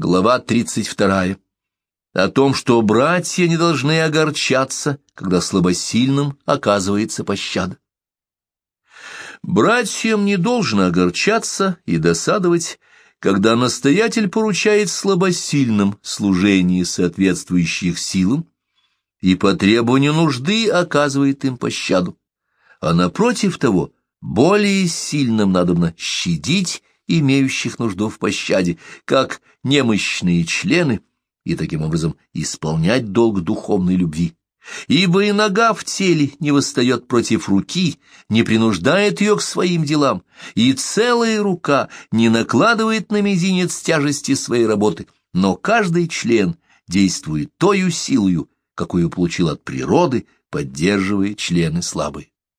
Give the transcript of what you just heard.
Глава 32. О том, что братья не должны огорчаться, когда слабосильным оказывается пощада. Братьям не должно огорчаться и досадовать, когда настоятель поручает слабосильным служение соответствующих силам и по требованию нужды оказывает им пощаду, а напротив того, более сильным надобно щадить имеющих нужду в пощаде, как немощные члены, и таким образом исполнять долг духовной любви. Ибо и нога в теле не восстает против руки, не принуждает ее к своим делам, и целая рука не накладывает на мизинец тяжести своей работы, но каждый член действует тою силою, какую получил от природы, поддерживая члены слабые.